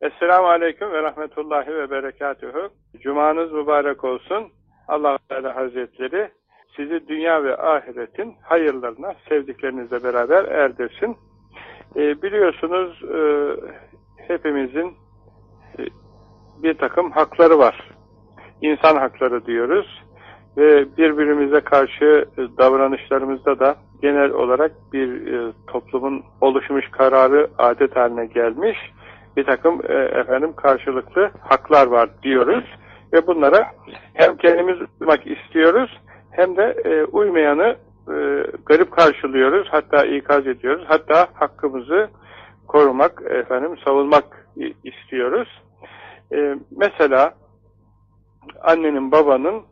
Esselamu Aleyküm ve Rahmetullahi ve Berekatühü. Cumanız mübarek olsun. allah Teala Hazretleri sizi dünya ve ahiretin hayırlarına sevdiklerinizle beraber erdirsin. E, biliyorsunuz e, hepimizin e, bir takım hakları var. İnsan hakları diyoruz ve birbirimize karşı davranışlarımızda da genel olarak bir e, toplumun oluşmuş kararı adet haline gelmiş bir takım e, efendim karşılıklı haklar var diyoruz ve bunlara hem kendimiz uymak istiyoruz hem de e, uymayanı e, garip karşılıyoruz hatta ikaz ediyoruz hatta hakkımızı korumak efendim savunmak istiyoruz. E, mesela annenin babanın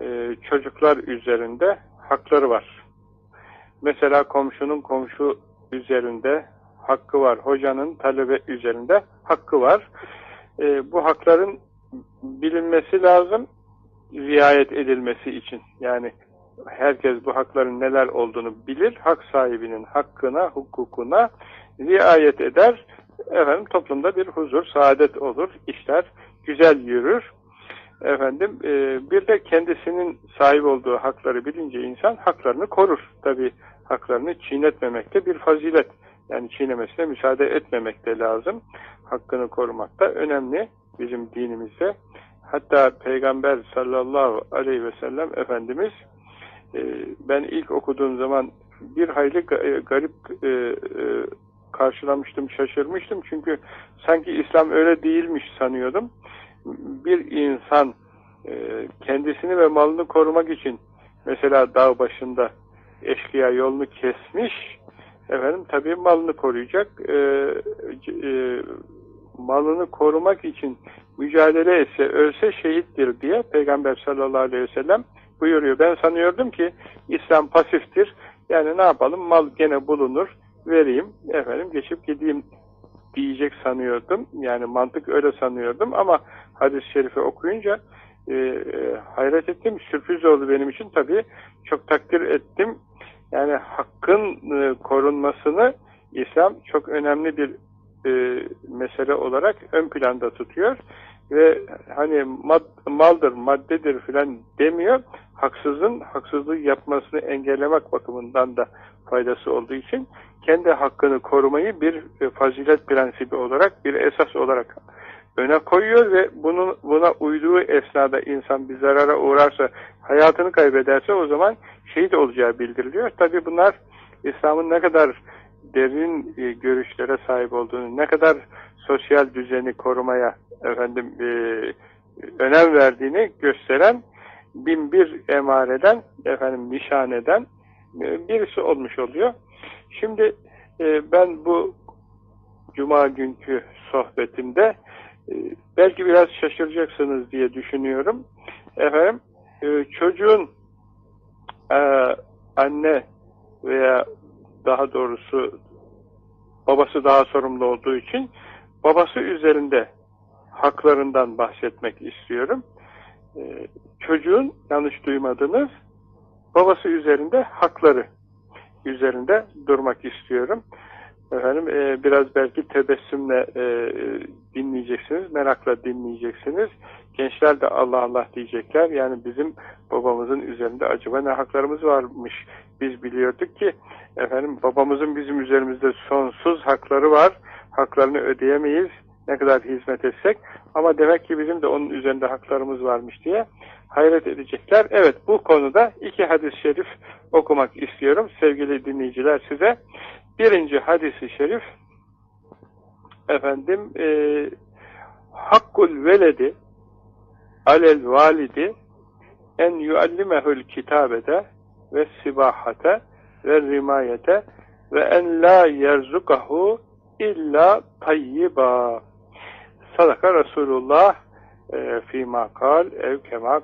e, çocuklar üzerinde hakları var. Mesela komşunun komşu üzerinde hakkı var. Hocanın talebe üzerinde hakkı var. E, bu hakların bilinmesi lazım, riayet edilmesi için. Yani herkes bu hakların neler olduğunu bilir, hak sahibinin hakkına, hukukuna riayet eder. Efendim toplumda bir huzur, saadet olur, işler güzel yürür. Efendim e, bir de kendisinin sahip olduğu hakları bilince insan haklarını korur. Tabi haklarını çiğnetmemek de bir fazilet. Yani çiğnemesine müsaade etmemek de lazım. Hakkını korumak da önemli bizim dinimizde. Hatta Peygamber sallallahu aleyhi ve sellem Efendimiz e, ben ilk okuduğum zaman bir hayli e, garip e, karşılamıştım, şaşırmıştım. Çünkü sanki İslam öyle değilmiş sanıyordum. Bir insan kendisini ve malını korumak için mesela dağ başında eşkıya yolunu kesmiş efendim tabii malını koruyacak e, e, malını korumak için mücadele etse, ölse şehittir diye Peygamber sallallahu aleyhi ve sellem buyuruyor. Ben sanıyordum ki İslam pasiftir. Yani ne yapalım? Mal gene bulunur. Vereyim. Efendim geçip gideyim diyecek sanıyordum. Yani mantık öyle sanıyordum ama hadis-i şerifi okuyunca e, e, hayret ettim. Sürpriz oldu benim için. Tabii çok takdir ettim. Yani hakkın e, korunmasını İslam çok önemli bir e, mesele olarak ön planda tutuyor ve hani mad, maldır, maddedir filan demiyor. Haksızın haksızlığı yapmasını engellemek bakımından da faydası olduğu için kendi hakkını korumayı bir e, fazilet prensibi olarak, bir esas olarak öne koyuyor ve bunun buna uyduğu esnada insan bir zarara uğrarsa, hayatını kaybederse o zaman şehit olacağı bildiriliyor. Tabi bunlar İslam'ın ne kadar derin e, görüşlere sahip olduğunu, ne kadar sosyal düzeni korumaya efendim e, önem verdiğini gösteren bin bir emareden, efendim nişaneden e, birisi olmuş oluyor. Şimdi e, ben bu cuma günkü sohbetimde e, belki biraz şaşıracaksınız diye düşünüyorum. Efendim e, çocuğun e, anne veya daha doğrusu babası daha sorumlu olduğu için babası üzerinde haklarından bahsetmek istiyorum. Ee, çocuğun yanlış duymadınız babası üzerinde hakları üzerinde durmak istiyorum. Efendim e, biraz belki tebessümle e, dinleyeceksiniz, merakla dinleyeceksiniz. Gençler de Allah Allah diyecekler. Yani bizim babamızın üzerinde acaba ne haklarımız varmış? Biz biliyorduk ki efendim babamızın bizim üzerimizde sonsuz hakları var. Haklarını ödeyemeyiz ne kadar hizmet etsek. Ama demek ki bizim de onun üzerinde haklarımız varmış diye hayret edecekler. Evet bu konuda iki hadis-i şerif okumak istiyorum sevgili dinleyiciler size. Birinci hadisi şerif efendim e, Hakkul veledi alel validi en yuallimehül kitabede ve sibahate ve rimayete ve en la yerzukahu illa tayyiba. Sadaka Resulullah e, fîmâ kal ev kemâ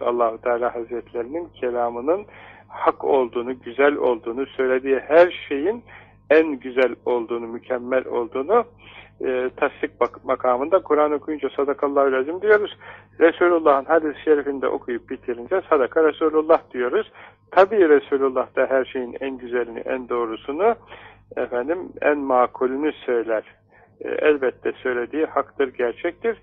allah Teala Hazretlerinin kelamının hak olduğunu, güzel olduğunu, söylediği her şeyin en güzel olduğunu, mükemmel olduğunu e, tasdik makamında Kur'an okuyunca sadakallahu lazım diyoruz. Resulullah'ın hadis-i şerifinde okuyup bitirince sadaka Resulullah diyoruz. Tabi Resulullah da her şeyin en güzelini, en doğrusunu, efendim en makulünü söyler. e, elbette söylediği haktır, gerçektir.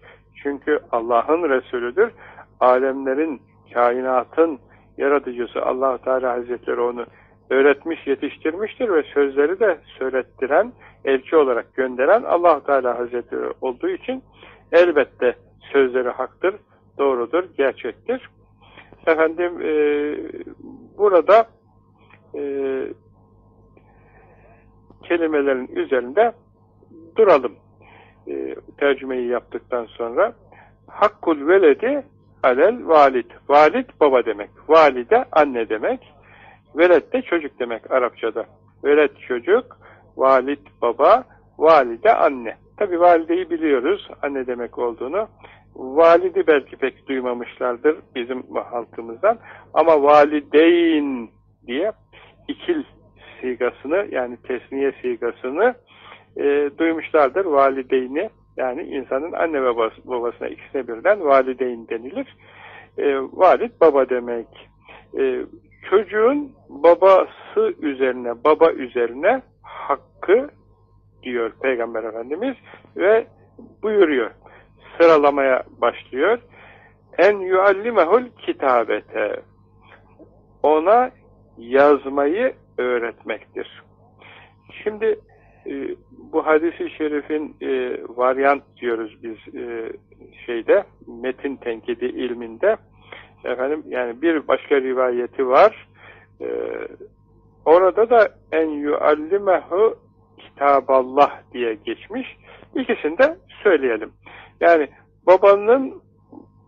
Çünkü Allah'ın Resulüdür. Alemlerin, kainatın yaratıcısı allah Teala Hazretleri onu öğretmiş, yetiştirmiştir ve sözleri de söylettiren, elçi olarak gönderen allah Teala Hazretleri olduğu için elbette sözleri haktır, doğrudur, gerçektir. Efendim e, burada e, kelimelerin üzerinde duralım. E, tercümeyi yaptıktan sonra hakkul veledi alel valid. Valid baba demek. Valide anne demek. Veled de çocuk demek Arapçada. Veled çocuk, valid baba, valide anne. Tabi valideyi biliyoruz anne demek olduğunu. Validi belki pek duymamışlardır bizim halkımızdan. Ama valideyn diye ikil sigasını yani tesniye sigasını e, duymuşlardır. Valideyni yani insanın anne ve babasına ikisine birden valideyn denilir. E, valid baba demek. E, çocuğun babası üzerine, baba üzerine hakkı diyor Peygamber Efendimiz ve buyuruyor. Sıralamaya başlıyor. En yuallimehul kitabete. Ona yazmayı öğretmektir. Şimdi e, bu hadisi şerifin e, varyant diyoruz biz e, şeyde metin tenkidi ilminde efendim yani bir başka rivayeti var. E, orada da en yuallimehu kitaballah diye geçmiş. İkisini de söyleyelim. Yani babanın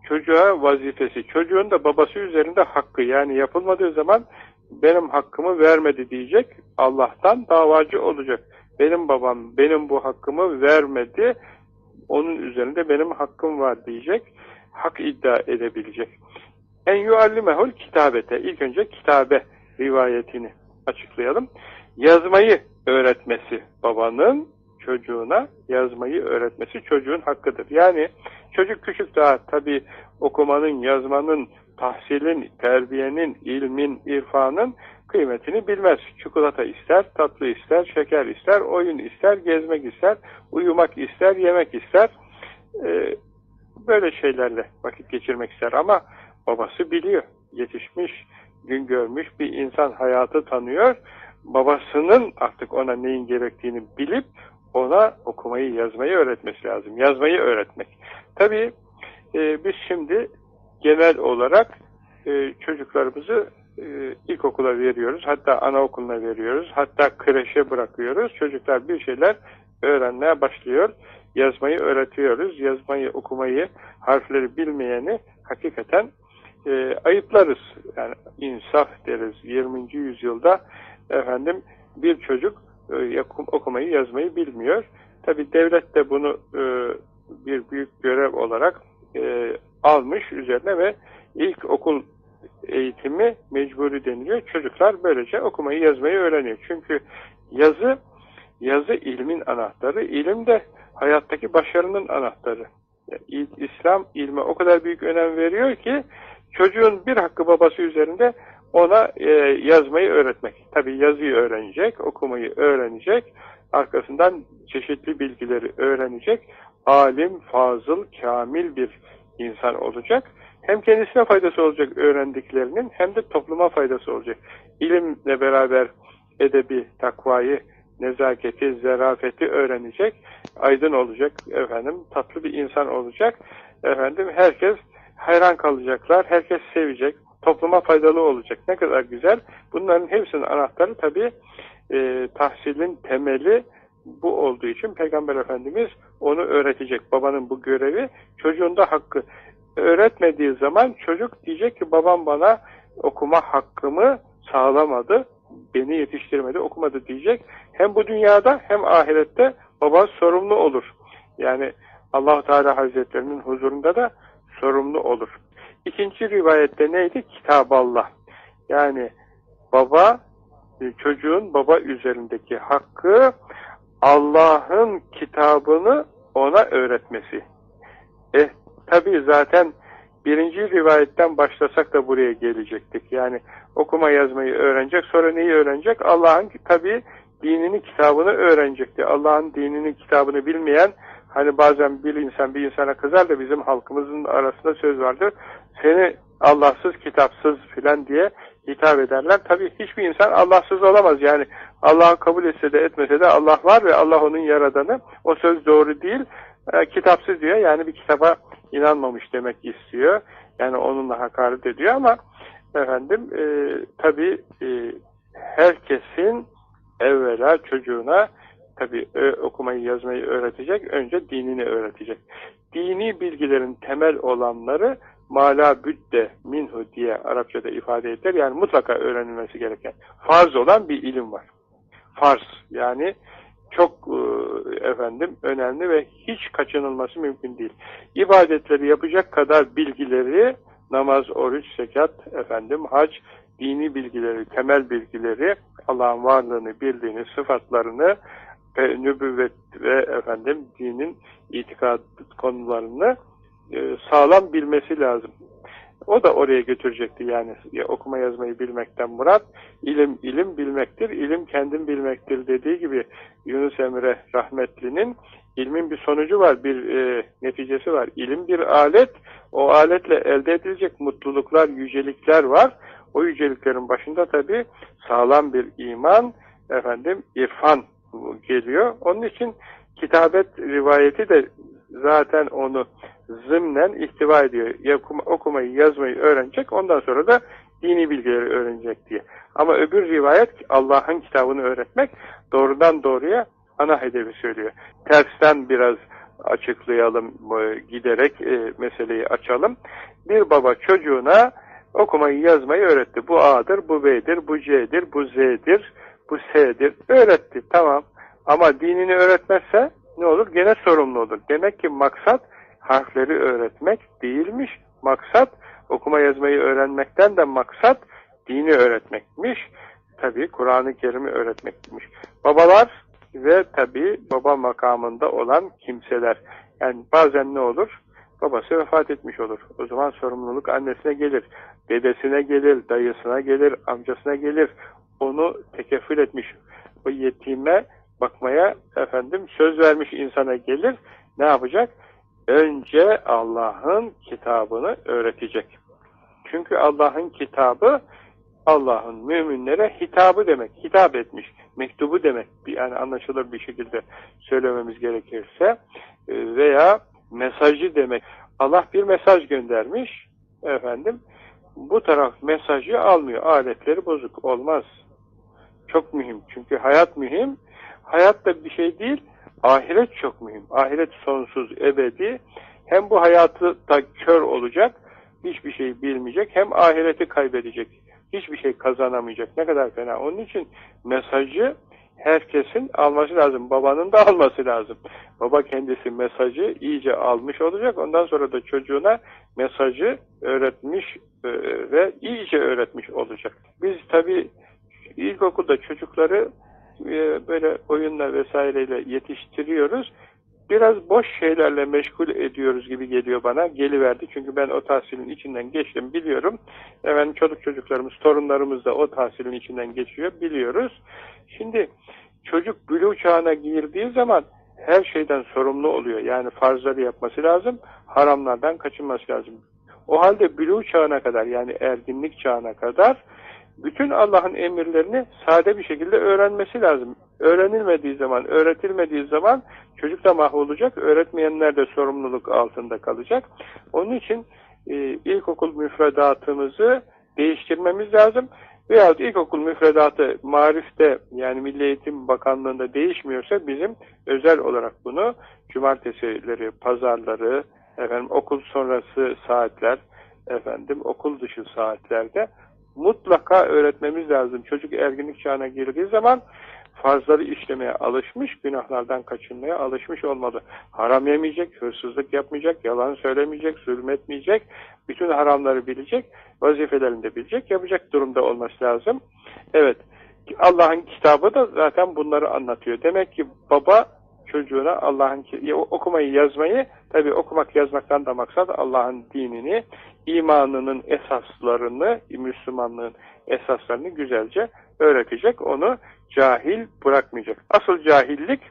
çocuğa vazifesi çocuğun da babası üzerinde hakkı yani yapılmadığı zaman benim hakkımı vermedi diyecek Allah'tan davacı olacak. Benim babam benim bu hakkımı vermedi, onun üzerinde benim hakkım var diyecek, hak iddia edebilecek. En yuallimehul kitabete, ilk önce kitabe rivayetini açıklayalım. Yazmayı öğretmesi babanın çocuğuna yazmayı öğretmesi çocuğun hakkıdır. Yani çocuk küçük daha tabi okumanın, yazmanın, tahsilin, terbiyenin, ilmin, irfanın kıymetini bilmez. Çikolata ister, tatlı ister, şeker ister, oyun ister, gezmek ister, uyumak ister, yemek ister. Ee, böyle şeylerle vakit geçirmek ister ama babası biliyor. Yetişmiş, gün görmüş bir insan hayatı tanıyor. Babasının artık ona neyin gerektiğini bilip ona okumayı, yazmayı öğretmesi lazım. Yazmayı öğretmek. Tabii e, biz şimdi genel olarak e, çocuklarımızı e, ilkokula veriyoruz, hatta anaokuluna veriyoruz, hatta kreşe bırakıyoruz. Çocuklar bir şeyler öğrenmeye başlıyor. Yazmayı öğretiyoruz. Yazmayı, okumayı, harfleri bilmeyeni hakikaten e, ayıplarız. Yani insaf deriz. 20. yüzyılda efendim bir çocuk e, okumayı, yazmayı bilmiyor. Tabi devlet de bunu e, bir büyük görev olarak e, almış üzerine ve ilk okul eğitimi mecburi deniliyor. Çocuklar böylece okumayı yazmayı öğreniyor. Çünkü yazı yazı ilmin anahtarı, ilim de hayattaki başarının anahtarı. Yani İslam ilme o kadar büyük önem veriyor ki çocuğun bir hakkı babası üzerinde ona e, yazmayı öğretmek. Tabi yazıyı öğrenecek, okumayı öğrenecek, arkasından çeşitli bilgileri öğrenecek, alim, fazıl, kamil bir insan olacak hem kendisine faydası olacak öğrendiklerinin hem de topluma faydası olacak. İlimle beraber edebi, takvayı, nezaketi, zerafeti öğrenecek, aydın olacak, efendim tatlı bir insan olacak. Efendim herkes hayran kalacaklar, herkes sevecek, topluma faydalı olacak. Ne kadar güzel. Bunların hepsinin anahtarı tabii e, tahsilin temeli bu olduğu için Peygamber Efendimiz onu öğretecek. Babanın bu görevi çocuğun da hakkı öğretmediği zaman çocuk diyecek ki babam bana okuma hakkımı sağlamadı, beni yetiştirmedi, okumadı diyecek. Hem bu dünyada hem ahirette baba sorumlu olur. Yani allah Teala Hazretlerinin huzurunda da sorumlu olur. İkinci rivayette neydi? Kitaballah. Yani baba, çocuğun baba üzerindeki hakkı Allah'ın kitabını ona öğretmesi. Eh Tabi zaten birinci rivayetten başlasak da buraya gelecektik. Yani okuma yazmayı öğrenecek. Sonra neyi öğrenecek? Allah'ın tabi dinini, kitabını öğrenecekti. Allah'ın dinini, kitabını bilmeyen, hani bazen bir insan bir insana kızar da bizim halkımızın arasında söz vardır. Seni Allahsız, kitapsız filan diye hitap ederler. Tabii hiçbir insan Allahsız olamaz. Yani Allah'ı kabul etse de etmese de Allah var ve Allah onun yaradanı. O söz doğru değil. E, kitapsız diyor. Yani bir kitaba inanmamış demek istiyor. Yani onunla hakaret ediyor ama efendim e, tabii e, herkesin evvela çocuğuna tabi okumayı yazmayı öğretecek, önce dinini öğretecek. Dini bilgilerin temel olanları mala büdde minhu diye Arapçada ifade edilir. Yani mutlaka öğrenilmesi gereken, farz olan bir ilim var. Farz yani çok e, efendim önemli ve hiç kaçınılması mümkün değil. İbadetleri yapacak kadar bilgileri namaz, oruç, zekat, efendim hac, dini bilgileri, temel bilgileri, Allah'ın varlığını, birliğini, sıfatlarını, nübüvvet ve efendim dinin itikad konularını e, sağlam bilmesi lazım. O da oraya götürecekti yani okuma yazmayı bilmekten murat. ilim ilim bilmektir, ilim kendim bilmektir dediği gibi Yunus Emre rahmetlinin ilmin bir sonucu var, bir e, neticesi var. İlim bir alet, o aletle elde edilecek mutluluklar, yücelikler var. O yüceliklerin başında tabi sağlam bir iman, efendim irfan geliyor. Onun için kitabet rivayeti de zaten onu zımnen ihtiva ediyor. okumayı, yazmayı öğrenecek, ondan sonra da dini bilgileri öğrenecek diye. Ama öbür rivayet Allah'ın kitabını öğretmek doğrudan doğruya ana hedefi söylüyor. Tersten biraz açıklayalım, giderek e, meseleyi açalım. Bir baba çocuğuna okumayı yazmayı öğretti. Bu A'dır, bu B'dir, bu C'dir, bu Z'dir, bu S'dir. Öğretti, tamam. Ama dinini öğretmezse ne olur? Gene sorumlu olur. Demek ki maksat harfleri öğretmek değilmiş. Maksat okuma yazmayı öğrenmekten de maksat dini öğretmekmiş. Tabi Kur'an-ı Kerim'i öğretmekmiş. Babalar ve tabi baba makamında olan kimseler. Yani bazen ne olur? Babası vefat etmiş olur. O zaman sorumluluk annesine gelir, dedesine gelir, dayısına gelir, amcasına gelir. Onu tekeffül etmiş. O yetime bakmaya efendim söz vermiş insana gelir. Ne yapacak? Önce Allah'ın kitabını öğretecek. Çünkü Allah'ın kitabı Allah'ın müminlere hitabı demek. Hitap etmiş. Mektubu demek. Yani anlaşılır bir şekilde söylememiz gerekirse e, veya mesajı demek. Allah bir mesaj göndermiş. Efendim bu taraf mesajı almıyor. Aletleri bozuk. Olmaz. Çok mühim. Çünkü hayat mühim. Hayat da bir şey değil. Ahiret çok mühim. Ahiret sonsuz, ebedi. Hem bu hayatı da kör olacak, hiçbir şey bilmeyecek, hem ahireti kaybedecek, hiçbir şey kazanamayacak. Ne kadar fena. Onun için mesajı herkesin alması lazım. Babanın da alması lazım. Baba kendisi mesajı iyice almış olacak. Ondan sonra da çocuğuna mesajı öğretmiş e, ve iyice öğretmiş olacak. Biz tabi ilkokulda çocukları e, böyle oyunla vesaireyle yetiştiriyoruz. Biraz boş şeylerle meşgul ediyoruz gibi geliyor bana. Geliverdi çünkü ben o tahsilin içinden geçtim biliyorum. Efendim çocuk çocuklarımız, torunlarımız da o tahsilin içinden geçiyor biliyoruz. Şimdi çocuk bülü çağına girdiği zaman her şeyden sorumlu oluyor. Yani farzları yapması lazım, haramlardan kaçınması lazım. O halde bülü çağına kadar yani erginlik çağına kadar bütün Allah'ın emirlerini sade bir şekilde öğrenmesi lazım. Öğrenilmediği zaman, öğretilmediği zaman çocuk da mahvolacak, öğretmeyenler de sorumluluk altında kalacak. Onun için e, ilkokul müfredatımızı değiştirmemiz lazım. Veyahut ilkokul müfredatı marifte yani Milli Eğitim Bakanlığı'nda değişmiyorsa bizim özel olarak bunu cumartesileri, pazarları, efendim okul sonrası saatler, efendim okul dışı saatlerde mutlaka öğretmemiz lazım. Çocuk erginlik çağına girdiği zaman farzları işlemeye alışmış, günahlardan kaçınmaya alışmış olmalı. Haram yemeyecek, hırsızlık yapmayacak, yalan söylemeyecek, zulmetmeyecek, bütün haramları bilecek, vazifelerini de bilecek, yapacak durumda olması lazım. Evet, Allah'ın kitabı da zaten bunları anlatıyor. Demek ki baba çocuğuna Allah'ın okumayı yazmayı tabi okumak yazmaktan da maksat Allah'ın dinini imanının esaslarını Müslümanlığın esaslarını güzelce öğretecek onu cahil bırakmayacak. Asıl cahillik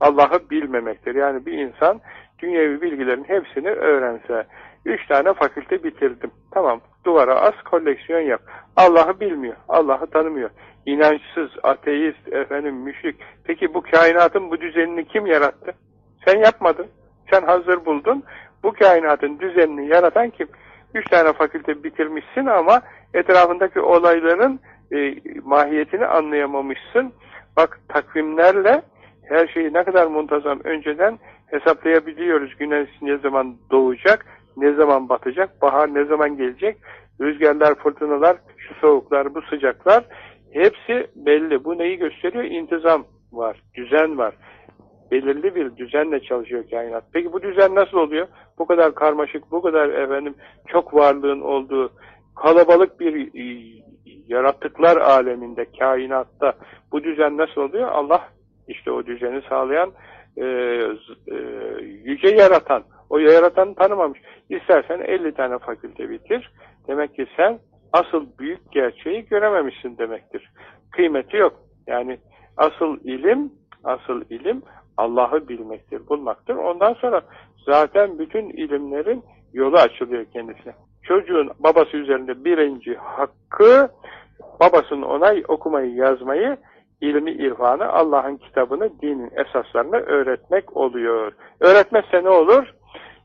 Allah'ı bilmemektir. Yani bir insan dünyevi bilgilerin hepsini öğrense, üç tane fakülte bitirdim. Tamam, duvara az koleksiyon yap. Allah'ı bilmiyor, Allah'ı tanımıyor. İnançsız, ateist, efendim müşrik. Peki bu kainatın bu düzenini kim yarattı? Sen yapmadın. Sen hazır buldun. Bu kainatın düzenini yaratan kim? Üç tane fakülte bitirmişsin ama etrafındaki olayların e, mahiyetini anlayamamışsın. Bak takvimlerle her şeyi ne kadar muntazam önceden hesaplayabiliyoruz. Güneş ne zaman doğacak, ne zaman batacak, bahar ne zaman gelecek, rüzgarlar, fırtınalar, şu soğuklar, bu sıcaklar hepsi belli. Bu neyi gösteriyor? İntizam var, düzen var. Belirli bir düzenle çalışıyor kainat. Peki bu düzen nasıl oluyor? Bu kadar karmaşık, bu kadar efendim çok varlığın olduğu kalabalık bir e, yaratıklar aleminde, kainatta bu düzen nasıl oluyor? Allah işte o düzeni sağlayan e, e, yüce yaratan. O yaratanı tanımamış. İstersen 50 tane fakülte bitir. Demek ki sen asıl büyük gerçeği görememişsin demektir. Kıymeti yok. Yani asıl ilim, asıl ilim Allah'ı bilmektir, bulmaktır. Ondan sonra zaten bütün ilimlerin yolu açılıyor kendisine. Çocuğun babası üzerinde birinci hakkı babasının ona okumayı, yazmayı, ilmi, irfanı, Allah'ın kitabını, dinin esaslarını öğretmek oluyor. Öğretmezse ne olur?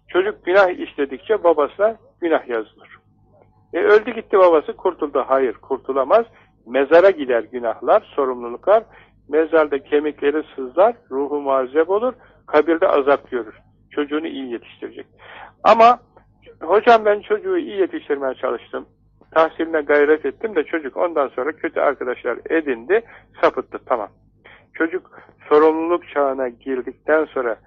Çocuk günah işledikçe babasına günah yazılır. E öldü gitti babası kurtuldu. Hayır kurtulamaz. Mezara gider günahlar, sorumluluklar. Mezarda kemikleri sızlar, ruhu muazzeb olur, kabirde azap görür. Çocuğunu iyi yetiştirecek. Ama hocam ben çocuğu iyi yetiştirmeye çalıştım. Tahsiline gayret ettim de çocuk ondan sonra kötü arkadaşlar edindi, sapıttı. Tamam. Çocuk sorumluluk çağına girdikten sonra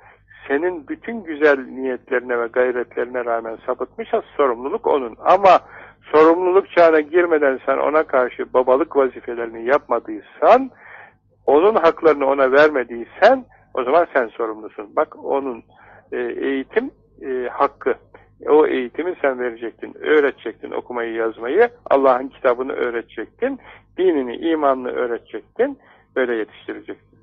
senin bütün güzel niyetlerine ve gayretlerine rağmen sapıtmışsa sorumluluk onun. Ama sorumluluk çağına girmeden sen ona karşı babalık vazifelerini yapmadıysan, onun haklarını ona vermediysen, o zaman sen sorumlusun. Bak onun e, eğitim e, hakkı. O eğitimi sen verecektin, öğretecektin okumayı yazmayı, Allah'ın kitabını öğretecektin, dinini, imanını öğretecektin, böyle yetiştirecektin.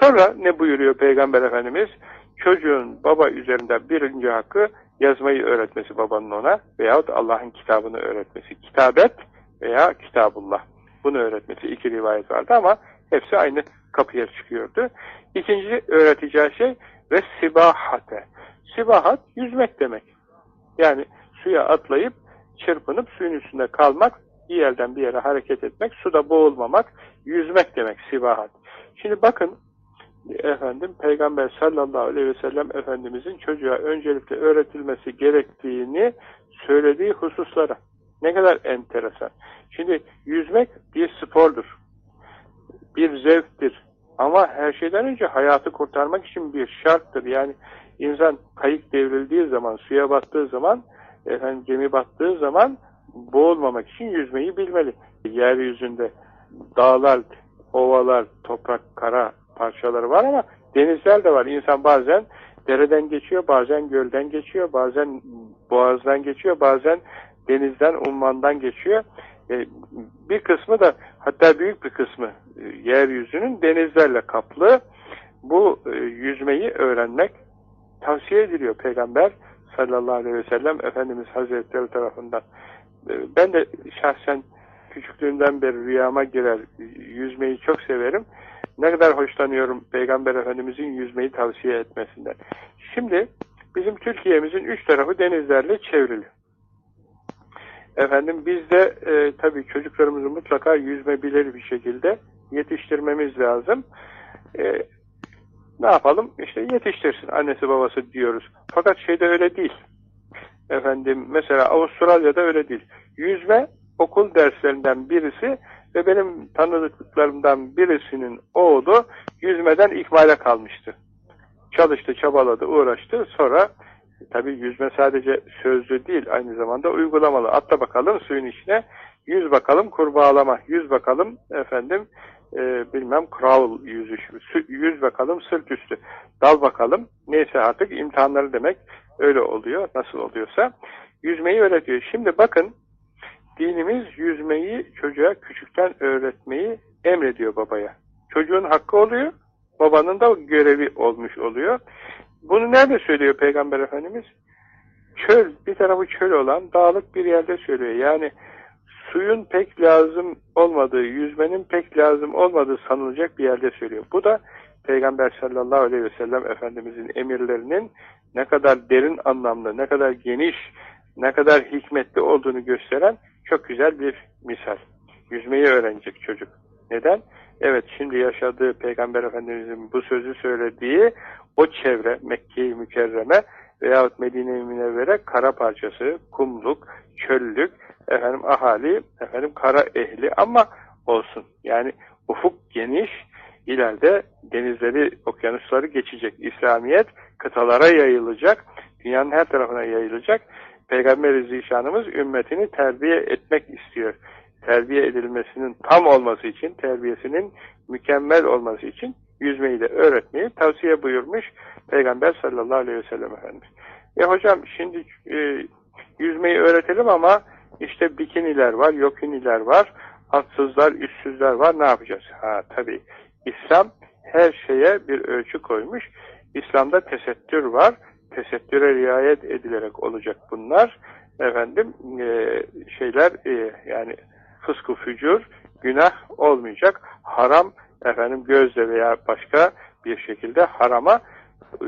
Sonra ne buyuruyor Peygamber Efendimiz? Çocuğun baba üzerinde birinci hakkı yazmayı öğretmesi babanın ona veyahut Allah'ın kitabını öğretmesi. Kitabet veya kitabullah. Bunu öğretmesi iki rivayet vardı ama hepsi aynı kapıya çıkıyordu. İkinci öğreteceği şey ve sibahate. Sibahat yüzmek demek. Yani suya atlayıp çırpınıp suyun üstünde kalmak, bir yerden bir yere hareket etmek, suda boğulmamak, yüzmek demek sibahat. Şimdi bakın efendim Peygamber sallallahu aleyhi ve sellem Efendimizin çocuğa öncelikle öğretilmesi gerektiğini söylediği hususlara. Ne kadar enteresan. Şimdi yüzmek bir spordur. Bir zevktir. Ama her şeyden önce hayatı kurtarmak için bir şarttır. Yani insan kayık devrildiği zaman, suya battığı zaman, efendim gemi battığı zaman boğulmamak için yüzmeyi bilmeli. Yeryüzünde dağlar, ovalar, toprak, kara parçaları var ama denizler de var. İnsan bazen dereden geçiyor, bazen gölden geçiyor, bazen boğazdan geçiyor, bazen denizden, ummandan geçiyor. E, bir kısmı da hatta büyük bir kısmı e, yeryüzünün denizlerle kaplı. Bu e, yüzmeyi öğrenmek tavsiye ediliyor Peygamber sallallahu aleyhi ve sellem Efendimiz Hazretleri tarafından. E, ben de şahsen küçüklüğümden beri rüyama girer, yüzmeyi çok severim. Ne kadar hoşlanıyorum Peygamber Efendimizin yüzmeyi tavsiye etmesinden. Şimdi bizim Türkiye'mizin üç tarafı denizlerle çevrili. Efendim biz de e, tabii çocuklarımızı mutlaka yüzme bilir bir şekilde yetiştirmemiz lazım. E, ne yapalım? İşte yetiştirsin annesi babası diyoruz. Fakat şeyde öyle değil. Efendim mesela Avustralya'da öyle değil. Yüzme okul derslerinden birisi ve benim tanıdıklarımdan birisinin oğlu yüzmeden ikmale kalmıştı. Çalıştı, çabaladı, uğraştı. Sonra tabi yüzme sadece sözlü değil, aynı zamanda uygulamalı. Atla bakalım suyun içine, yüz bakalım kurbağalama, yüz bakalım efendim e, bilmem crawl yüzüş, yüz bakalım sırt üstü, dal bakalım. Neyse artık imtihanları demek öyle oluyor, nasıl oluyorsa. Yüzmeyi öğretiyor. Şimdi bakın dinimiz yüzmeyi çocuğa küçükten öğretmeyi emrediyor babaya. çocuğun hakkı oluyor, babanın da görevi olmuş oluyor. Bunu nerede söylüyor Peygamber Efendimiz? Çöl, bir tarafı çöl olan dağlık bir yerde söylüyor. Yani suyun pek lazım olmadığı, yüzmenin pek lazım olmadığı sanılacak bir yerde söylüyor. Bu da Peygamber sallallahu aleyhi ve sellem Efendimizin emirlerinin ne kadar derin anlamlı, ne kadar geniş, ne kadar hikmetli olduğunu gösteren çok güzel bir misal. Yüzmeyi öğrenecek çocuk. Neden? Evet şimdi yaşadığı Peygamber Efendimizin bu sözü söylediği o çevre Mekke-i Mükerreme veyahut Medine-i Münevvere kara parçası, kumluk, çöllük, efendim ahali, efendim kara ehli ama olsun. Yani ufuk geniş, ileride denizleri, okyanusları geçecek. İslamiyet kıtalara yayılacak, dünyanın her tarafına yayılacak. Peygamber-i Zişanımız ümmetini terbiye etmek istiyor. Terbiye edilmesinin tam olması için, terbiyesinin mükemmel olması için yüzmeyi de öğretmeyi tavsiye buyurmuş Peygamber sallallahu aleyhi ve sellem Efendimiz. E hocam şimdi e, yüzmeyi öğretelim ama işte bikiniler var, yokiniler var, altsızlar, üstsüzler var ne yapacağız? Ha tabii İslam her şeye bir ölçü koymuş. İslam'da tesettür var. Tesettüre riayet edilerek olacak bunlar. Efendim e, şeyler e, yani fıskı fücur, günah olmayacak. Haram efendim gözle veya başka bir şekilde harama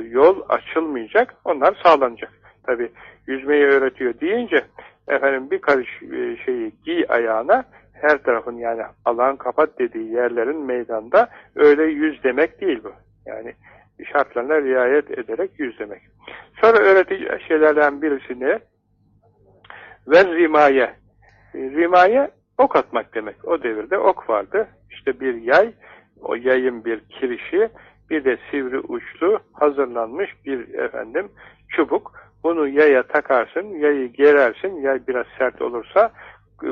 yol açılmayacak. Onlar sağlanacak. Tabi yüzmeyi öğretiyor deyince efendim bir karış e, şeyi giy ayağına her tarafın yani alan kapat dediği yerlerin meydanda öyle yüz demek değil bu. Yani şartlarına riayet ederek yüz demek. Sonra öğretici şeylerden birisi ne? Ve rimaye. Rimaye ok atmak demek. O devirde ok vardı. İşte bir yay, o yayın bir kirişi, bir de sivri uçlu hazırlanmış bir efendim çubuk. Bunu yaya takarsın, yayı gerersin, yay biraz sert olursa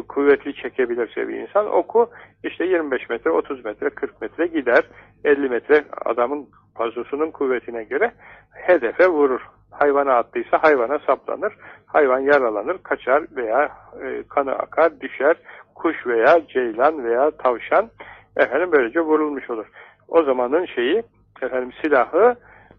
kuvvetli çekebilirse bir insan oku işte 25 metre, 30 metre, 40 metre gider. 50 metre adamın pazusunun kuvvetine göre hedefe vurur. Hayvana attıysa hayvana saplanır. Hayvan yaralanır, kaçar veya e, kanı akar, düşer. Kuş veya ceylan veya tavşan efendim böylece vurulmuş olur. O zamanın şeyi efendim silahı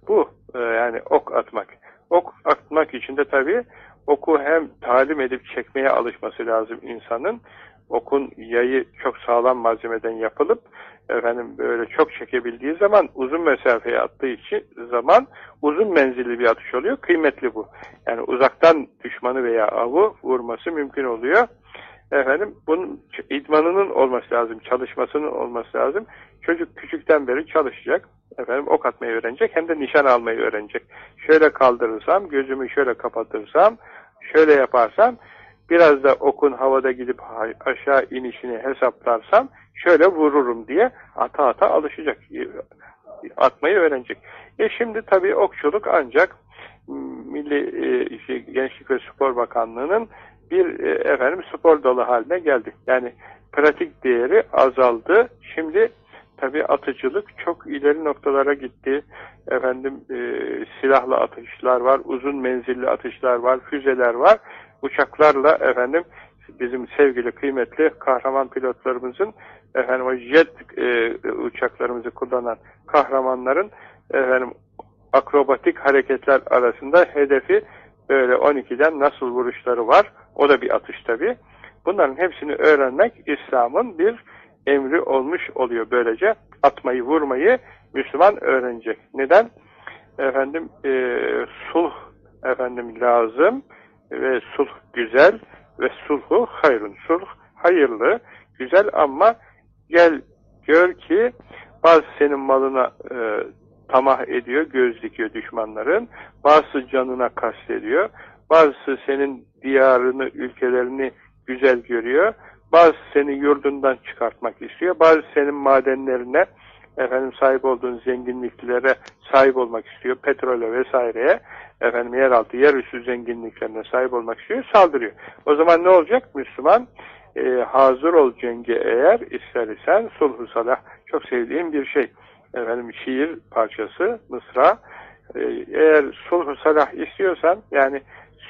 bu. E, yani ok atmak. Ok atmak için de tabii oku hem talim edip çekmeye alışması lazım insanın. Okun yayı çok sağlam malzemeden yapılıp efendim böyle çok çekebildiği zaman uzun mesafeye attığı için zaman uzun menzilli bir atış oluyor. Kıymetli bu. Yani uzaktan düşmanı veya avı vurması mümkün oluyor. Efendim bunun idmanının olması lazım, çalışmasının olması lazım. Çocuk küçükten beri çalışacak. Efendim ok atmayı öğrenecek hem de nişan almayı öğrenecek. Şöyle kaldırırsam, gözümü şöyle kapatırsam, şöyle yaparsam, biraz da okun havada gidip aşağı inişini hesaplarsam, şöyle vururum diye ata ata alışacak. Atmayı öğrenecek. E şimdi tabii okçuluk ancak Milli e, şey, Gençlik ve Spor Bakanlığı'nın bir e, efendim spor dalı haline geldi. Yani pratik değeri azaldı. Şimdi tabi atıcılık çok ileri noktalara gitti. Efendim e, silahlı atışlar var, uzun menzilli atışlar var, füzeler var. Uçaklarla efendim bizim sevgili kıymetli kahraman pilotlarımızın efendim o jet e, uçaklarımızı kullanan kahramanların efendim akrobatik hareketler arasında hedefi böyle 12'den nasıl vuruşları var. O da bir atış tabi. Bunların hepsini öğrenmek İslam'ın bir emri olmuş oluyor böylece. Atmayı, vurmayı Müslüman öğrenecek. Neden? Efendim e, sulh efendim lazım ve sulh güzel ve sulhu hayrun. Sulh hayırlı, güzel ama gel gör ki bazı senin malına e, tamah ediyor, göz dikiyor düşmanların. Bazısı canına kastediyor. Bazısı senin diyarını, ülkelerini güzel görüyor. Bazı seni yurdundan çıkartmak istiyor. Bazı senin madenlerine, efendim sahip olduğun zenginliklere sahip olmak istiyor. Petrole vesaireye, efendim yeraltı, yerüstü zenginliklerine sahip olmak istiyor. Saldırıyor. O zaman ne olacak? Müslüman e, hazır ol cenge eğer ister isen sulhu salah. Çok sevdiğim bir şey. Efendim şiir parçası, mısra. E, eğer sulhu salah istiyorsan yani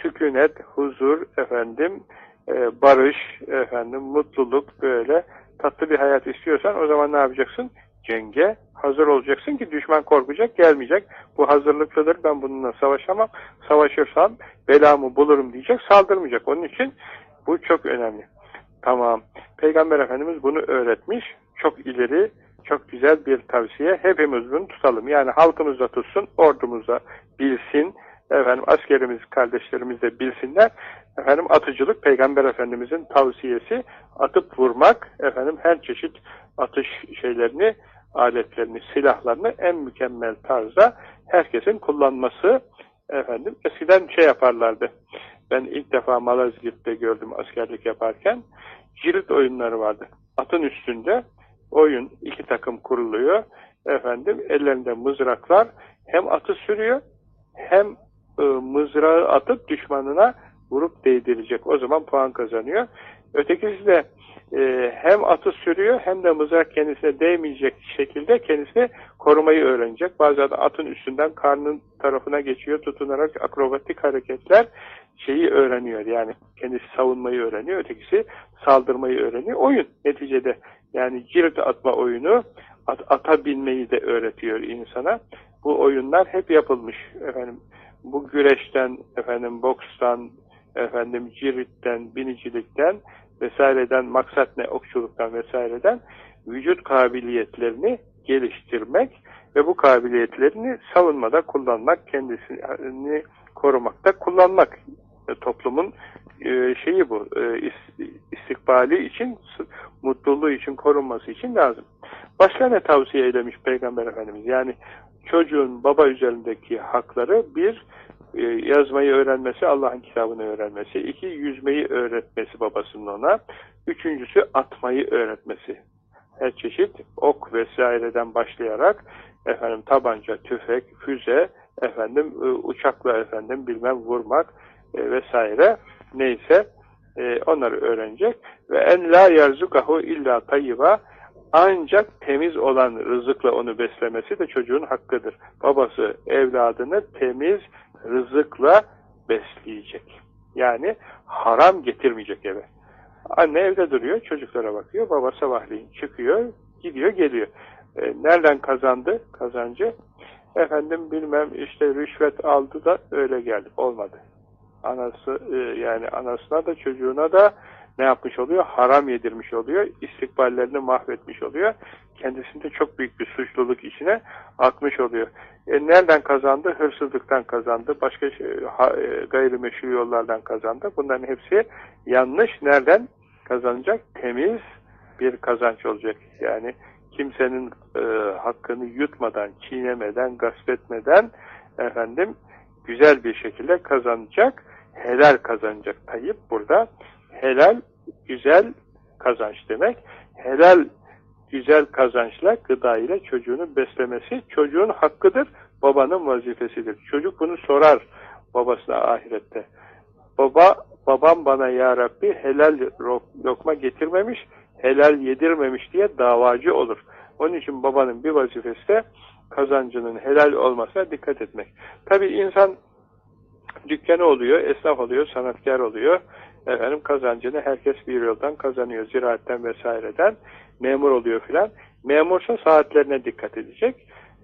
sükunet, huzur, efendim, e, barış, efendim, mutluluk böyle tatlı bir hayat istiyorsan o zaman ne yapacaksın? cenge hazır olacaksın ki düşman korkacak, gelmeyecek. Bu hazırlıklıdır, ben bununla savaşamam. Savaşırsam belamı bulurum diyecek, saldırmayacak. Onun için bu çok önemli. Tamam. Peygamber Efendimiz bunu öğretmiş. Çok ileri, çok güzel bir tavsiye. Hepimiz bunu tutalım. Yani halkımız da tutsun, ordumuz da bilsin. Efendim askerimiz, kardeşlerimiz de bilsinler. Efendim atıcılık Peygamber Efendimizin tavsiyesi atıp vurmak. Efendim her çeşit atış şeylerini, aletlerini, silahlarını en mükemmel tarzda herkesin kullanması efendim eskiden şey yaparlardı. Ben ilk defa Malazgirt'te gördüm askerlik yaparken. Cirit oyunları vardı. Atın üstünde oyun iki takım kuruluyor. Efendim ellerinde mızraklar hem atı sürüyor hem e, mızrağı atıp düşmanına vurup değdirecek. O zaman puan kazanıyor. Ötekisi de e, hem atı sürüyor hem de mızrak kendisine değmeyecek şekilde kendisini korumayı öğrenecek. Bazen atın üstünden karnın tarafına geçiyor tutunarak akrobatik hareketler şeyi öğreniyor. Yani kendisi savunmayı öğreniyor. Ötekisi saldırmayı öğreniyor. Oyun neticede. Yani cirit atma oyunu at, ata binmeyi de öğretiyor insana. Bu oyunlar hep yapılmış. Efendim bu güreşten, efendim bokstan, efendim ciritten, binicilikten vesaireden, maksat ne okçuluktan vesaireden vücut kabiliyetlerini geliştirmek ve bu kabiliyetlerini savunmada kullanmak, kendisini korumakta kullanmak. Toplumun e, şeyi bu, e, istikbali için, mutluluğu için, korunması için lazım. Başka ne tavsiye eylemiş Peygamber Efendimiz? Yani çocuğun baba üzerindeki hakları bir, e, yazmayı öğrenmesi, Allah'ın kitabını öğrenmesi. iki yüzmeyi öğretmesi babasının ona. Üçüncüsü atmayı öğretmesi. Her çeşit ok vesaireden başlayarak efendim tabanca, tüfek, füze, efendim e, uçakla efendim bilmem vurmak e, vesaire neyse onları öğrenecek ve en la yerzukahu illa tayyiba ancak temiz olan rızıkla onu beslemesi de çocuğun hakkıdır. Babası evladını temiz rızıkla besleyecek. Yani haram getirmeyecek eve. Anne evde duruyor, çocuklara bakıyor. Baba sabahleyin çıkıyor, gidiyor, geliyor. E, nereden kazandı kazancı? Efendim bilmem işte rüşvet aldı da öyle geldi. Olmadı. Anası e, yani anasına da çocuğuna da ne yapmış oluyor? Haram yedirmiş oluyor. İstikballerini mahvetmiş oluyor. Kendisinde çok büyük bir suçluluk içine atmış oluyor. E, nereden kazandı? Hırsızlıktan kazandı. Başka şey, ha, e, gayrimeşru yollardan kazandı. Bunların hepsi yanlış. Nereden kazanacak? Temiz bir kazanç olacak. Yani kimsenin e, hakkını yutmadan, çiğnemeden, gasp etmeden efendim güzel bir şekilde kazanacak. Helal kazanacak. Tayyip burada helal güzel kazanç demek. Helal güzel kazançla gıda ile çocuğunu beslemesi çocuğun hakkıdır, babanın vazifesidir. Çocuk bunu sorar babasına ahirette. Baba, babam bana ya Rabbi helal lokma getirmemiş, helal yedirmemiş diye davacı olur. Onun için babanın bir vazifesi de kazancının helal olmasına dikkat etmek. Tabi insan dükkanı oluyor, esnaf oluyor, sanatkar oluyor, efendim kazancını herkes bir yoldan kazanıyor. Ziraatten vesaireden memur oluyor filan. Memursa saatlerine dikkat edecek.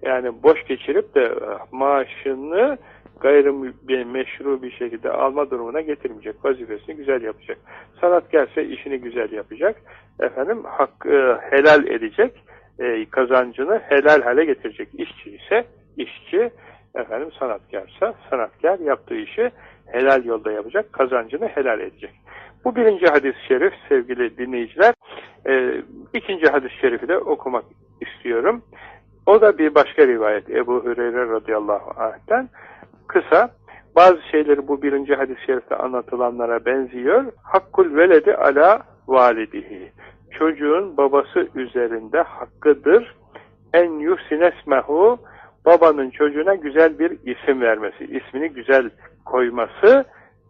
Yani boş geçirip de ah, maaşını gayrimeşru bir şekilde alma durumuna getirmeyecek. Vazifesini güzel yapacak. Sanatkarsa işini güzel yapacak. Efendim hak, e, helal edecek. E, kazancını helal hale getirecek. İşçi ise işçi, efendim sanatkarsa sanatkar yaptığı işi helal yolda yapacak, kazancını helal edecek. Bu birinci hadis-i şerif sevgili dinleyiciler. E, ikinci hadis-i şerifi de okumak istiyorum. O da bir başka rivayet Ebu Hüreyre radıyallahu anh'ten. Kısa, bazı şeyleri bu birinci hadis-i şerifte anlatılanlara benziyor. Hakkul veledi ala validihi. Çocuğun babası üzerinde hakkıdır. En yuhsinesmehu babanın çocuğuna güzel bir isim vermesi, ismini güzel koyması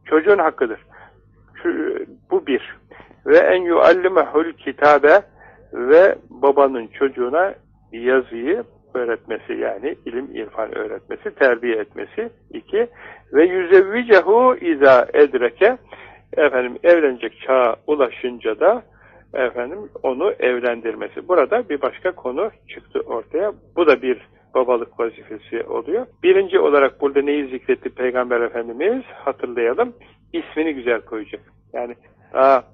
çocuğun hakkıdır. Şu, bu bir. Ve en yuallimehul kitabe ve babanın çocuğuna yazıyı öğretmesi yani ilim irfan öğretmesi, terbiye etmesi. iki ve yüzevvicehu iza edreke efendim evlenecek çağa ulaşınca da efendim onu evlendirmesi. Burada bir başka konu çıktı ortaya. Bu da bir babalık vazifesi oluyor. Birinci olarak burada neyi zikretti Peygamber Efendimiz? Hatırlayalım. İsmini güzel koyacak. Yani daha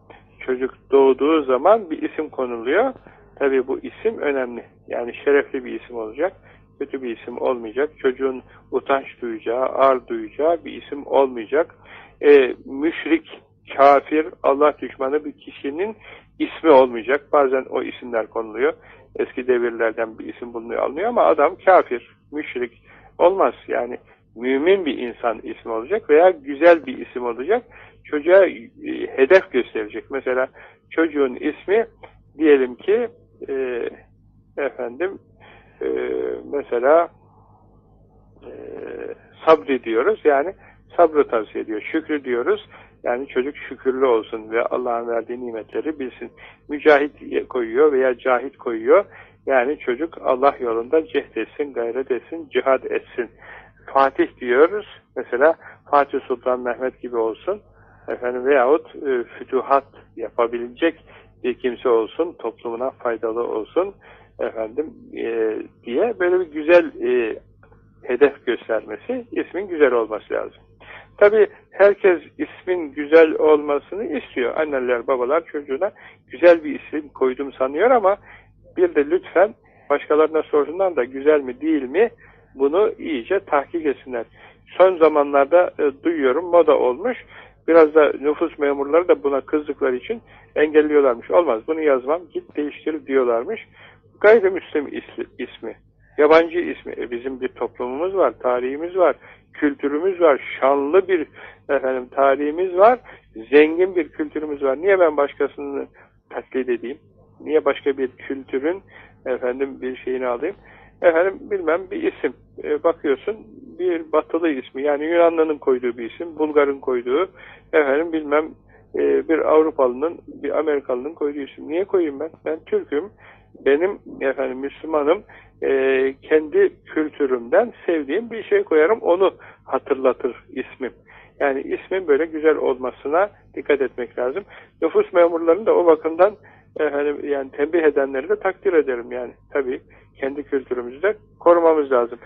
çocuk doğduğu zaman bir isim konuluyor. Tabi bu isim önemli. Yani şerefli bir isim olacak. Kötü bir isim olmayacak. Çocuğun utanç duyacağı, ağır duyacağı bir isim olmayacak. E, müşrik, kafir, Allah düşmanı bir kişinin ismi olmayacak. Bazen o isimler konuluyor. Eski devirlerden bir isim bulunuyor, alınıyor ama adam kafir, müşrik olmaz. Yani mümin bir insan ismi olacak veya güzel bir isim olacak. Çocuğa e, hedef gösterecek. Mesela çocuğun ismi diyelim ki e, efendim e, mesela e, sabri diyoruz. Yani sabrı tavsiye ediyor. Şükrü diyoruz. Yani çocuk şükürlü olsun ve Allah'ın verdiği nimetleri bilsin. Mücahit koyuyor veya cahit koyuyor. Yani çocuk Allah yolunda cehd etsin, gayret etsin, cihad etsin. Fatih diyoruz. Mesela Fatih Sultan Mehmet gibi olsun. Efendim veyahut e, fütuhat yapabilecek bir kimse olsun, toplumuna faydalı olsun efendim e, diye böyle bir güzel e, hedef göstermesi, ismin güzel olması lazım. Tabi herkes ismin güzel olmasını istiyor. Anneler, babalar çocuğuna güzel bir isim koydum sanıyor ama bir de lütfen başkalarına sorsunlar da güzel mi değil mi bunu iyice tahkik etsinler. Son zamanlarda e, duyuyorum moda olmuş. Biraz da nüfus memurları da buna kızdıkları için engelliyorlarmış. Olmaz bunu yazmam git değiştir diyorlarmış. Gayrimüslim ismi, yabancı ismi. E bizim bir toplumumuz var, tarihimiz var, kültürümüz var, şanlı bir efendim tarihimiz var, zengin bir kültürümüz var. Niye ben başkasını taklit edeyim? Niye başka bir kültürün efendim bir şeyini alayım? Efendim bilmem bir isim. E, bakıyorsun bir batılı ismi yani Yunanlı'nın koyduğu bir isim, Bulgar'ın koyduğu efendim bilmem e, bir Avrupalı'nın, bir Amerikalı'nın koyduğu isim. Niye koyayım ben? Ben Türk'üm. Benim efendim Müslümanım. E, kendi kültürümden sevdiğim bir şey koyarım. Onu hatırlatır ismim. Yani ismin böyle güzel olmasına dikkat etmek lazım. Nüfus memurlarının da o bakımdan efendim, yani tembih edenleri de takdir ederim yani. Tabii kendi kültürümüzü de korumamız lazım.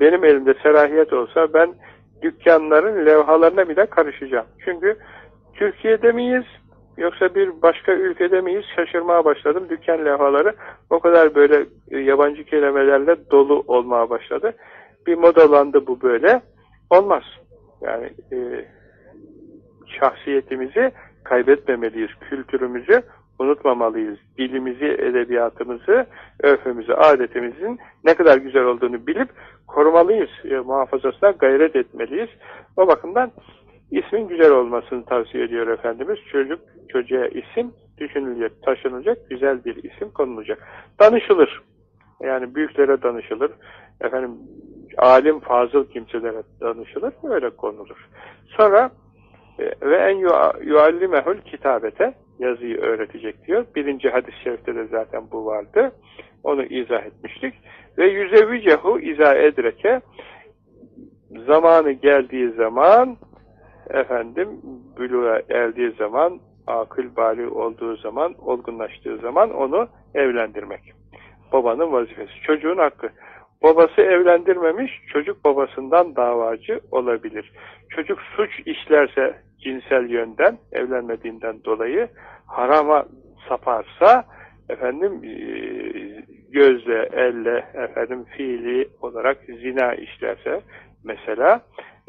Benim elimde serahiyet olsa ben dükkanların levhalarına bile karışacağım. Çünkü Türkiye'de miyiz yoksa bir başka ülkede miyiz şaşırmaya başladım. Dükkan levhaları o kadar böyle e, yabancı kelimelerle dolu olmaya başladı. Bir modalandı bu böyle. Olmaz. Yani e, şahsiyetimizi kaybetmemeliyiz. Kültürümüzü unutmamalıyız. Dilimizi, edebiyatımızı, örfümüzü, adetimizin ne kadar güzel olduğunu bilip korumalıyız. E, muhafazasına gayret etmeliyiz. O bakımdan ismin güzel olmasını tavsiye ediyor Efendimiz. Çocuk, çocuğa isim düşünülecek, taşınacak, güzel bir isim konulacak. Danışılır. Yani büyüklere danışılır. Efendim, alim, fazıl kimselere danışılır. Böyle konulur. Sonra e, ve en yuallimehul kitabete yazıyı öğretecek diyor. Birinci hadis-i şerifte de zaten bu vardı. Onu izah etmiştik. Ve yüzevvicehu izah edreke zamanı geldiği zaman efendim büluğa erdiği zaman akıl bali olduğu zaman olgunlaştığı zaman onu evlendirmek. Babanın vazifesi. Çocuğun hakkı. Babası evlendirmemiş, çocuk babasından davacı olabilir. Çocuk suç işlerse cinsel yönden, evlenmediğinden dolayı harama saparsa, efendim e, gözle, elle, efendim fiili olarak zina işlerse mesela,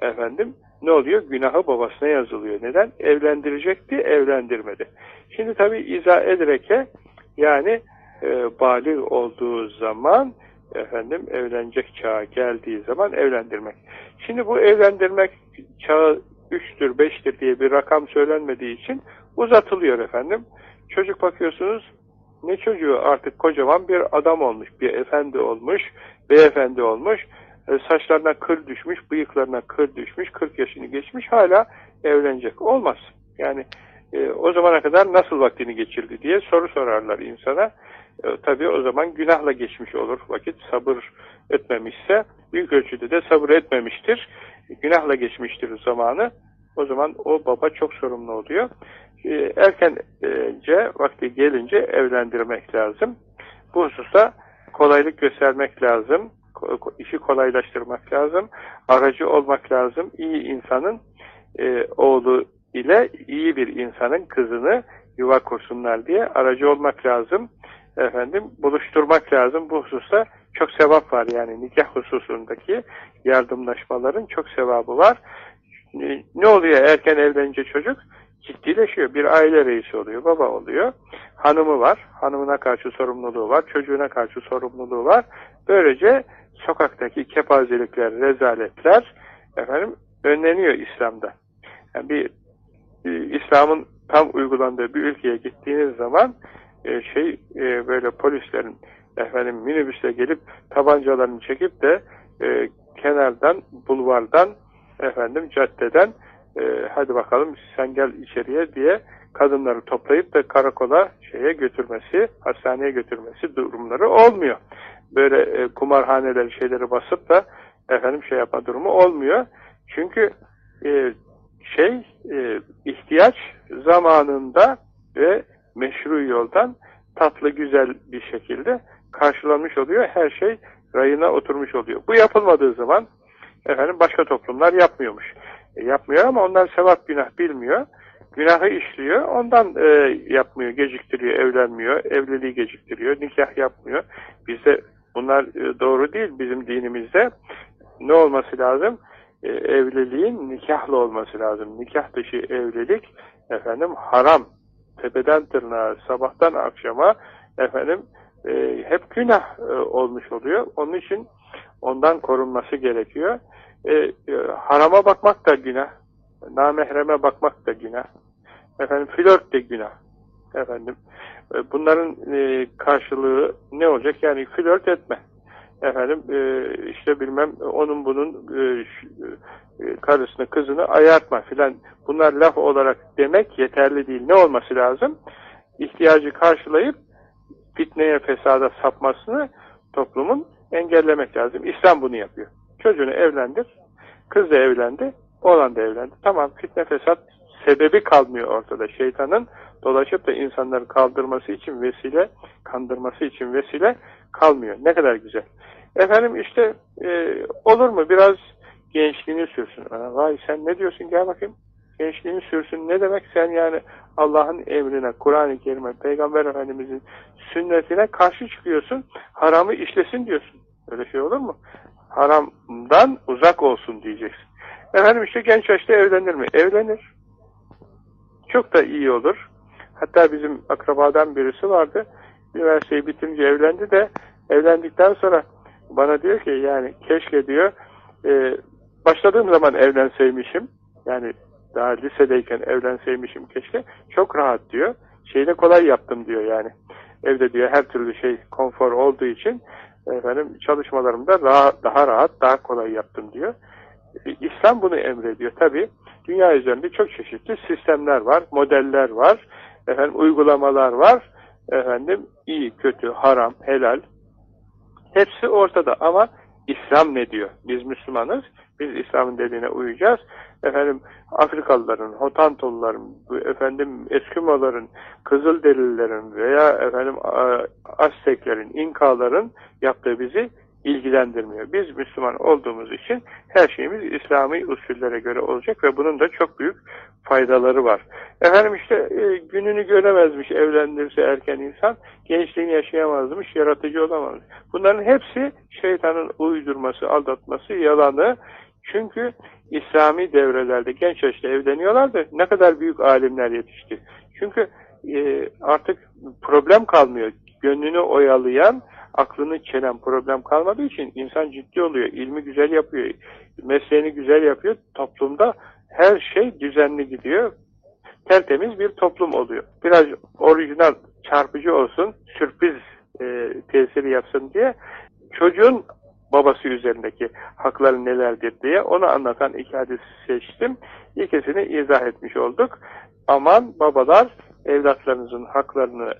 efendim ne oluyor? Günahı babasına yazılıyor. Neden? Evlendirecekti, evlendirmedi. Şimdi tabi izah edereke yani e, balik olduğu zaman efendim evlenecek çağa geldiği zaman evlendirmek. Şimdi bu evlendirmek çağı 3'tür, 5'tir diye bir rakam söylenmediği için uzatılıyor efendim. Çocuk bakıyorsunuz ne çocuğu artık kocaman bir adam olmuş, bir efendi olmuş, beyefendi olmuş, saçlarına kır düşmüş, bıyıklarına kır düşmüş, 40 yaşını geçmiş hala evlenecek. Olmaz. Yani e, o zamana kadar nasıl vaktini geçirdi diye soru sorarlar insana. E, tabii o zaman günahla geçmiş olur vakit. Sabır etmemişse büyük ölçüde de sabır etmemiştir. Günahla geçmiştir zamanı. o zaman o baba çok sorumlu oluyor. E, erkence vakti gelince evlendirmek lazım. Bu hususta kolaylık göstermek lazım. İşi kolaylaştırmak lazım. Aracı olmak lazım. İyi insanın e, oğlu ile iyi bir insanın kızını yuva kursunlar diye aracı olmak lazım. Efendim buluşturmak lazım. Bu hususta çok sevap var yani nikah hususundaki yardımlaşmaların çok sevabı var. Ne oluyor erken evlenince çocuk? Ciddileşiyor. Bir aile reisi oluyor, baba oluyor. Hanımı var, hanımına karşı sorumluluğu var, çocuğuna karşı sorumluluğu var. Böylece sokaktaki kepazelikler, rezaletler efendim önleniyor İslam'da. Yani bir e, İslam'ın tam uygulandığı bir ülkeye gittiğiniz zaman e, şey e, böyle polislerin efendim minibüste gelip tabancalarını çekip de e, kenardan, bulvardan efendim caddeden e, hadi bakalım sen gel içeriye diye kadınları toplayıp da karakola şeye götürmesi, hastaneye götürmesi durumları olmuyor. Böyle e, kumarhaneleri şeyleri basıp da efendim şey yapma durumu olmuyor. Çünkü e, şey e, ihtiyaç zamanında ve meşru yoldan tatlı güzel bir şekilde karşılanmış oluyor. Her şey rayına oturmuş oluyor. Bu yapılmadığı zaman efendim başka toplumlar yapmıyormuş. E, yapmıyor ama onlar sevap günah bilmiyor. Günahı işliyor. Ondan e, yapmıyor, geciktiriyor, evlenmiyor. Evliliği geciktiriyor, nikah yapmıyor. Bizde bunlar e, doğru değil bizim dinimizde. Ne olması lazım? E, evliliğin nikahlı olması lazım. Nikah dışı evlilik efendim haram. Tepeden tırnağa, sabahtan akşama efendim e, hep günah olmuş oluyor. Onun için ondan korunması gerekiyor. Harama bakmak da günah. Namehreme bakmak da günah. Efendim flört de günah. Efendim bunların e, karşılığı ne olacak? Yani flört etme. Efendim e, işte bilmem onun bunun e, e, karısını kızını ayartma filan. Bunlar laf olarak demek yeterli değil. Ne olması lazım? İhtiyacı karşılayıp fitneye fesada sapmasını toplumun engellemek lazım. İslam bunu yapıyor. Çocuğunu evlendir, kız da evlendi, oğlan da evlendi. Tamam fitne fesat sebebi kalmıyor ortada. Şeytanın dolaşıp da insanları kaldırması için vesile, kandırması için vesile kalmıyor. Ne kadar güzel. Efendim işte e, olur mu biraz gençliğini sürsün. Vay sen ne diyorsun gel bakayım. Gençliğini sürsün ne demek sen yani Allah'ın emrine, Kur'an-ı Kerim'e, Peygamber Efendimiz'in sünnetine karşı çıkıyorsun. Haramı işlesin diyorsun. Öyle şey olur mu? Haramdan uzak olsun diyeceksin. Efendim işte genç yaşta evlenir mi? Evlenir. Çok da iyi olur. Hatta bizim akrabadan birisi vardı. Üniversiteyi bitirince evlendi de evlendikten sonra bana diyor ki yani keşke diyor e, başladığım zaman evlenseymişim. Yani daha lisedeyken evlenseymişim keşke. Çok rahat diyor. Şeyi de kolay yaptım diyor yani. Evde diyor her türlü şey konfor olduğu için efendim çalışmalarımda daha, daha rahat, daha kolay yaptım diyor. İslam bunu emrediyor. Tabi dünya üzerinde çok çeşitli sistemler var, modeller var, efendim uygulamalar var. Efendim iyi, kötü, haram, helal hepsi ortada ama İslam ne diyor? Biz Müslümanız. Biz İslam'ın dediğine uyacağız. Efendim Afrikalıların, Hotantoluların, efendim Eskimoların, Kızılderililerin veya efendim Azteklerin, İnkaların yaptığı bizi ilgilendirmiyor. Biz Müslüman olduğumuz için her şeyimiz İslami usullere göre olacak ve bunun da çok büyük faydaları var. Efendim işte e, gününü göremezmiş evlendirse erken insan, gençliğini yaşayamazmış, yaratıcı olamaz. Bunların hepsi şeytanın uydurması, aldatması, yalanı. Çünkü İslami devrelerde genç yaşta evleniyorlardı. Ne kadar büyük alimler yetişti. Çünkü e, artık problem kalmıyor. Gönlünü oyalayan, aklını çelen problem kalmadığı için insan ciddi oluyor. ilmi güzel yapıyor. Mesleğini güzel yapıyor. Toplumda her şey düzenli gidiyor. Tertemiz bir toplum oluyor. Biraz orijinal, çarpıcı olsun, sürpriz e, tesiri yapsın diye çocuğun babası üzerindeki hakları nelerdir diye onu anlatan iki hadis seçtim. İkisini izah etmiş olduk. Aman babalar evlatlarınızın haklarını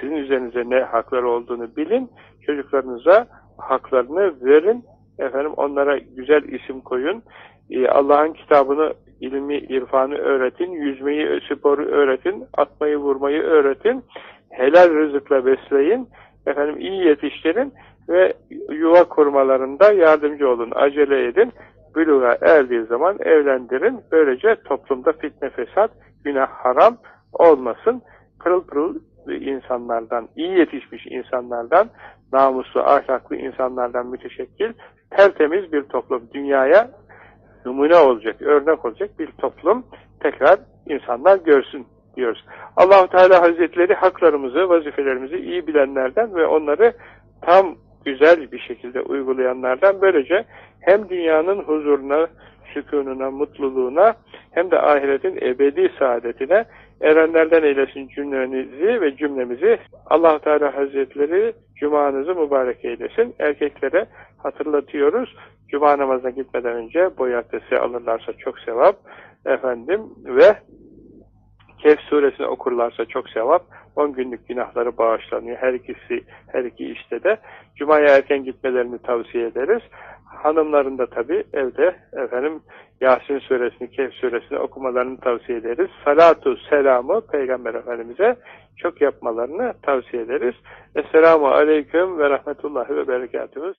sizin üzerinize ne hakları olduğunu bilin. Çocuklarınıza haklarını verin. Efendim onlara güzel isim koyun. Ee, Allah'ın kitabını ilmi, irfanı öğretin, yüzmeyi, sporu öğretin, atmayı, vurmayı öğretin, helal rızıkla besleyin, efendim iyi yetiştirin ve yuva kurmalarında yardımcı olun, acele edin. Buluğa erdiği zaman evlendirin. Böylece toplumda fitne fesat, günah haram olmasın. Pırıl pırıl insanlardan, iyi yetişmiş insanlardan, namuslu, ahlaklı insanlardan müteşekkil, tertemiz bir toplum. Dünyaya numune olacak, örnek olacak bir toplum tekrar insanlar görsün diyoruz. Allahu Teala Hazretleri haklarımızı, vazifelerimizi iyi bilenlerden ve onları tam güzel bir şekilde uygulayanlardan böylece hem dünyanın huzuruna, sükununa, mutluluğuna hem de ahiretin ebedi saadetine erenlerden eylesin cümlenizi ve cümlemizi. allah Teala Hazretleri cumanızı mübarek eylesin. Erkeklere hatırlatıyoruz. Cuma namazına gitmeden önce boy abdesti alırlarsa çok sevap. Efendim ve Kehf suresini okurlarsa çok sevap. 10 günlük günahları bağışlanıyor. Her ikisi, her iki işte de. Cuma'ya erken gitmelerini tavsiye ederiz. Hanımların da tabi evde efendim Yasin suresini, Kehf suresini okumalarını tavsiye ederiz. Salatu selamı Peygamber Efendimiz'e çok yapmalarını tavsiye ederiz. Esselamu Aleyküm ve Rahmetullahi ve Berekatuhu.